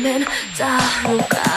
comenzar nunca.